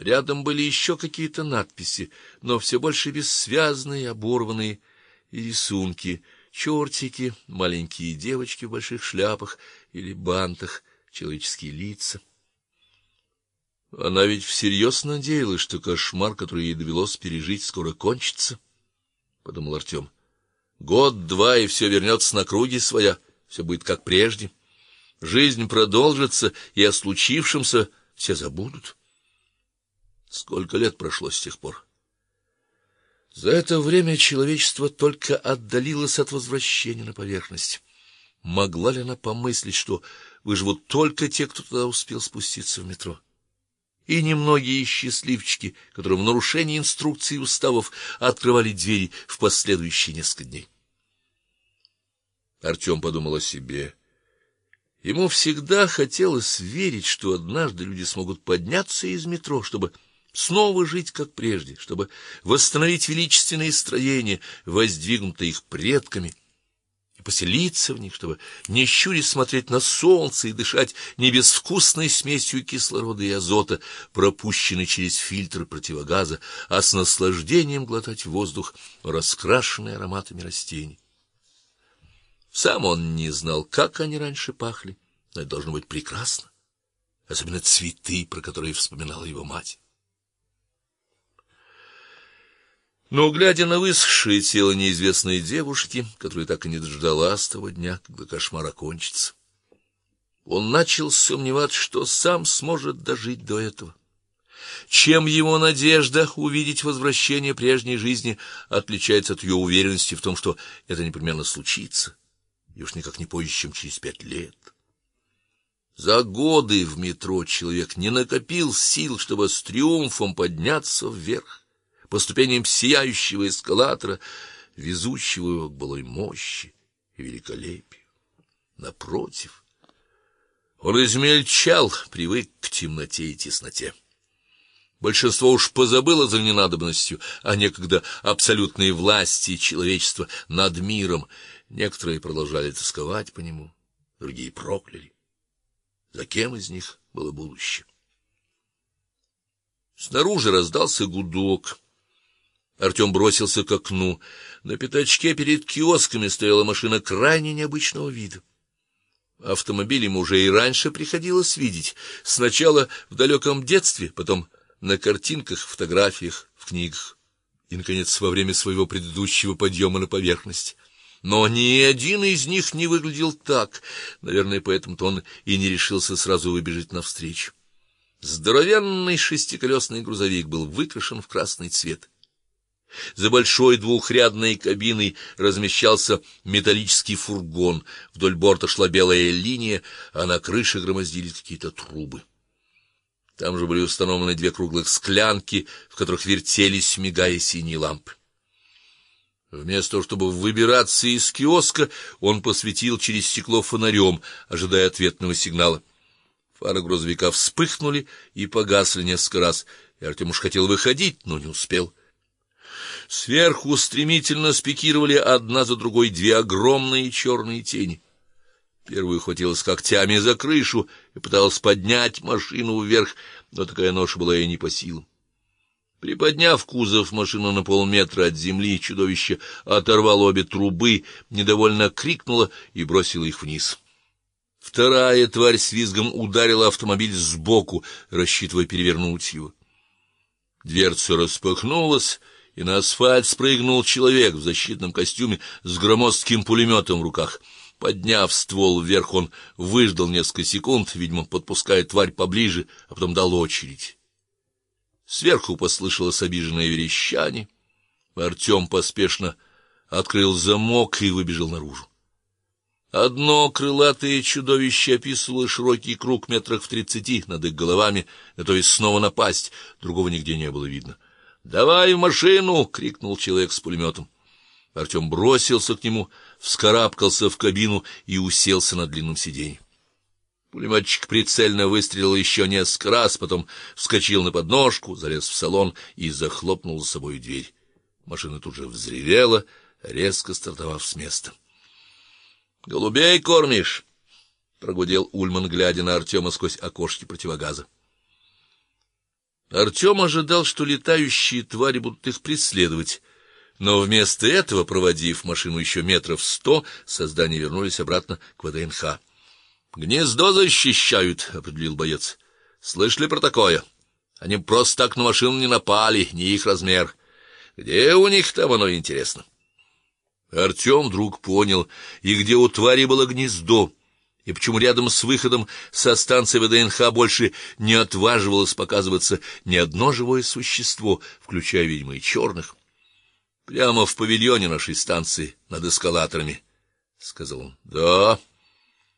Рядом были еще какие-то надписи, но все больше бессвязные, оборванные и рисунки, чертики, маленькие девочки в больших шляпах или бантах, человеческие лица. Она ведь всерьез надеялась, что кошмар, который ей довелось пережить, скоро кончится, подумал Артем. Год-два и все вернется на круги своя, все будет как прежде. Жизнь продолжится, и о случившемся все забудут. Сколько лет прошло с тех пор? За это время человечество только отдалилось от возвращения на поверхность. Могла ли она помыслить, что выживут только те, кто туда успел спуститься в метро? И немногие счастливчики, которым в нарушении инструкций и уставов открывали двери в последующие несколько дней. Артем подумал о себе. Ему всегда хотелось верить, что однажды люди смогут подняться из метро, чтобы снова жить как прежде, чтобы восстановить величественные строения, воздвигнутые их предками, и поселиться в них, чтобы не щурясь смотреть на солнце и дышать не безвкусной смесью кислорода и азота, пропущенной через фильтр противогаза, а с наслаждением глотать воздух, раскрашенный ароматами растений. Сам он не знал, как они раньше пахли, но это должно быть прекрасно, особенно цветы, про которые вспоминала его мать. Но глядя на высохшее тело неизвестной девушки, которая так и не дождалась того дня, когда кошмар окончится, он начал сомневаться, что сам сможет дожить до этого. Чем его надежда увидеть возвращение прежней жизни отличается от ее уверенности в том, что это непременно случится, и уж никак не позже, чем через пять лет. За годы в метро человек не накопил сил, чтобы с триумфом подняться вверх по ступеням сияющего эскалатора, везущего его к былой мощи и великолепию. Напротив, он измельчал, привык к темноте и тесноте. Большинство уж позабыло за ненадобностью о некогда абсолютной власти человечества над миром. Некоторые продолжали тосковать по нему, другие прокляли. За кем из них было будущее? Снаружи раздался гудок. Артем бросился к окну. На пятачке перед киосками стояла машина крайне необычного вида. Автомобиль ему уже и раньше приходилось видеть, сначала в далеком детстве, потом на картинках, фотографиях, в книгах и наконец во время своего предыдущего подъема на поверхность. Но ни один из них не выглядел так. Наверное, поэтому-то он и не решился сразу выбежать навстречу. Здоровенный шестиколесный грузовик был выкрашен в красный цвет. За большой двухрядной кабиной размещался металлический фургон. Вдоль борта шла белая линия, а на крыше громоздились какие-то трубы. Там же были установлены две круглых склянки, в которых вертелись, мигая синие лампы. Вместо того, чтобы выбираться из киоска, он посветил через стекло фонарем, ожидая ответного сигнала. Фары грузовика вспыхнули и погасли несколько раз, и Артем уж хотел выходить, но не успел. Сверху стремительно спикировали одна за другой две огромные черные тени. Первую хватилась когтями за крышу и пыталась поднять машину вверх, но такая ноша была ей не по силам. Приподняв кузов машины на полметра от земли, чудовище оторвало обе трубы, недовольно крикнуло и бросило их вниз. Вторая тварь с визгом ударила автомобиль сбоку, рассчитывая перевернуть его. Дверца распахнулась, и на асфальт спрыгнул человек в защитном костюме с громоздким пулеметом в руках. Подняв ствол вверх, он выждал несколько секунд, видимо, подпуская тварь поближе, а потом дал очередь. Сверху послышалось обиженное верещание. Артем поспешно открыл замок и выбежал наружу. Одно крылатое чудовище описывало широкий круг метрах в тридцати над их головами, готовясь снова напасть, другого нигде не было видно. "Давай в машину!" крикнул человек с пулеметом. Артем бросился к нему, вскарабкался в кабину и уселся на длинном сиденье. Пулеметчик прицельно выстрелил еще несколько раз, потом вскочил на подножку, залез в салон и захлопнул за собой дверь. Машина тут же взревела, резко стартовав с места. "Голубей кормишь?" прогудел Ульман, глядя на Артема сквозь окошки противогаза. Артем ожидал, что летающие твари будут их преследовать, но вместо этого, проводив машину еще метров сто, создания вернулись обратно к ВДНХ. Гнездо защищают, определил боец. Слышали про такое? Они просто так на машину не напали, не их размер. Где у них там оно интересно? Артем вдруг понял, и где у твари было гнездо, и почему рядом с выходом со станции ВДНХ больше не отваживалось показываться ни одно живое существо, включая, видимо, и черных. Прямо в павильоне нашей станции над эскалаторами, сказал он. Да.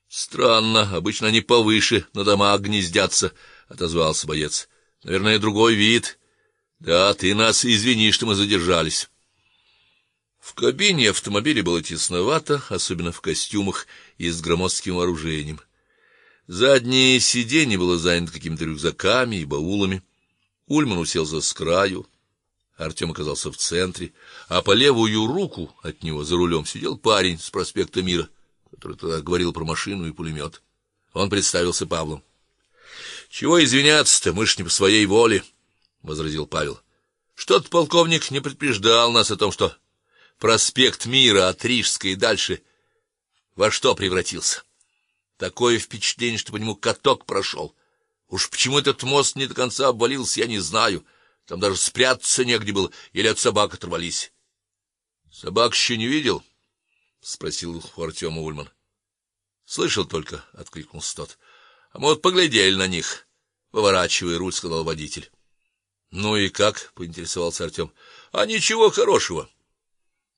Странно, обычно они повыше на домах гнездятся, отозвался боец. Наверное, другой вид. Да, ты нас извини, что мы задержались. В кабине автомобиля было тесновато, особенно в костюмах и с громоздким вооружением. Заднее сиденье было занято какими-то рюкзаками и баулами. Ульман уселся с краю, Артем оказался в центре, а по левую руку от него за рулем сидел парень с проспекта Мира который тогда говорил про машину и пулемет. Он представился Павлом. Чего извиняться-то, мы ж не по своей воле, возразил Павел. Что-то полковник не предупреждал нас о том, что проспект Мира от Рижской и дальше во что превратился. Такое впечатление, что по нему каток прошел. Уж почему этот мост не до конца обвалился, я не знаю. Там даже спрятаться негде было, или от собак оторвались. Собак еще не видел спросил у Артема Ульман. Слышал только, откликнулся тот. А мы вот поглядели на них, выворачивая руль, сказал водитель. Ну и как? поинтересовался Артем. А ничего хорошего.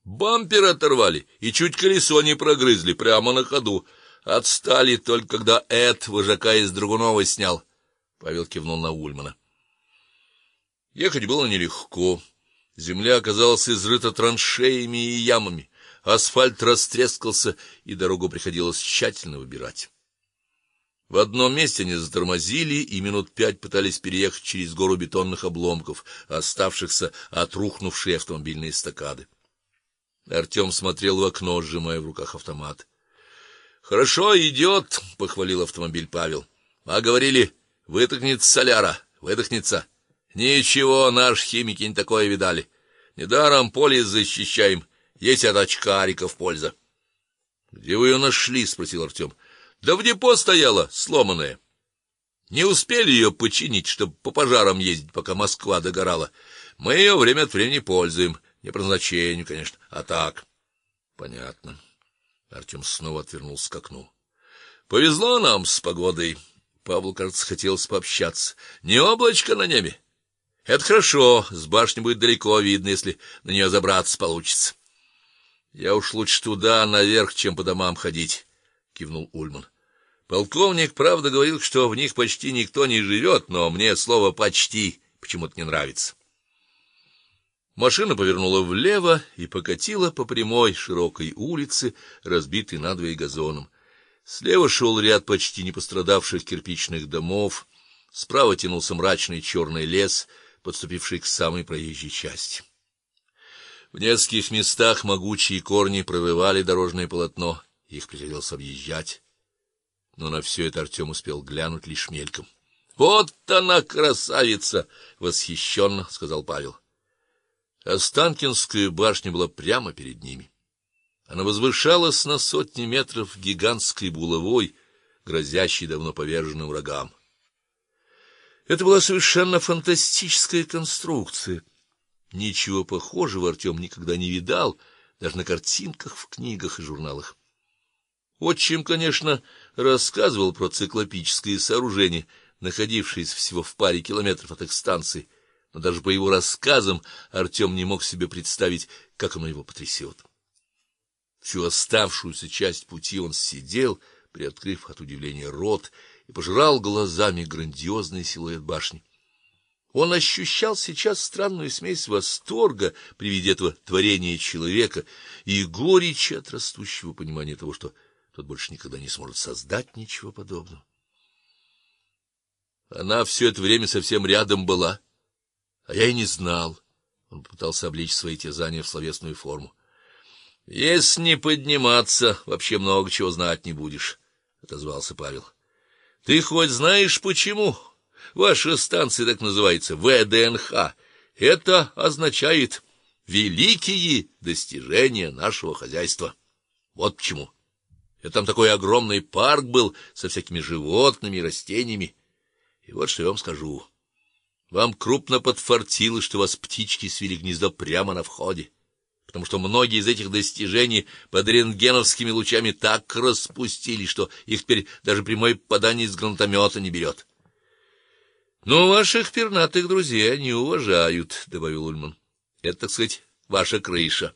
Бампер оторвали и чуть колесо не прогрызли прямо на ходу. Отстали только когда Эд вожака из Драгунова снял. Павел кивнул на Ульмана. Ехать было нелегко. Земля оказалась изрыта траншеями и ямами. Асфальт растрескался, и дорогу приходилось тщательно выбирать. В одном месте они затормозили и минут пять пытались переехать через гору бетонных обломков, оставшихся от рухнувшей автомобильной эстакады. Артем смотрел в окно, сжимая в руках автомат. Хорошо идет, — похвалил автомобиль Павел. А говорили, выдохнется соляра, выдохнется. Ничего, наши химики не такое видали. Недаром поле защищаем. Есть от очкариков польза. Где вы ее нашли, спросил Артем. Да в депо стояла, сломанная. Не успели ее починить, чтобы по пожарам ездить, пока Москва догорала. Мы ее время от времени пользуем, не по назначению, конечно, а так. Понятно. Артем снова отвернулся к окну. Повезло нам с погодой. Павлу, кажется, хотелось пообщаться. Не облачко на небе. Это хорошо, с башни будет далеко видно, если на нее забраться получится. Я уж лучше туда, наверх, чем по домам ходить, кивнул Ульман. Полковник правда говорил, что в них почти никто не живет, но мне слово почти почему-то не нравится. Машина повернула влево и покатила по прямой широкой улице, разбитой надвое газоном. Слева шел ряд почти не пострадавших кирпичных домов, справа тянулся мрачный черный лес, подступивший к самой проезжей части. В нескольких местах могучие корни прорывали дорожное полотно, их приходилось объезжать. Но на все это Артем успел глянуть лишь мельком. Вот она красавица, восхищенно сказал Павел. Останкинская башня была прямо перед ними. Она возвышалась на сотни метров гигантской булавой, грозящей давно поверженным врагам. Это была совершенно фантастическая конструкция Ничего похожего Артем никогда не видал, даже на картинках в книгах и журналах. Отчим, конечно, рассказывал про циклопическое сооружение, находившееся всего в паре километров от их станции, но даже по его рассказам Артем не мог себе представить, как оно его потрясет. Всю оставшуюся часть пути он сидел, приоткрыв от удивления рот, и пожирал глазами грандиозный силуэт башни. Он ощущал сейчас странную смесь восторга при виде этого творения человека и горечи от растущего понимания того, что тот больше никогда не сможет создать ничего подобного. Она все это время совсем рядом была, а я и не знал. Он пытался облечь свои терзания в словесную форму. Если не подниматься, вообще много чего знать не будешь, отозвался Павел. Ты хоть знаешь почему? Ваша станция так называется ВДНХ. Это означает великие достижения нашего хозяйства. Вот почему. Это там такой огромный парк был со всякими животными растениями. И вот что я вам скажу. Вам крупно подфартило, что вас птички свели гнездо прямо на входе, потому что многие из этих достижений под рентгеновскими лучами так распустили, что их теперь даже прямое попадание из гранатомета не берет. Но ваших пернатых друзей они уважают, добавил Ульман. Это, так сказать, ваша крыша.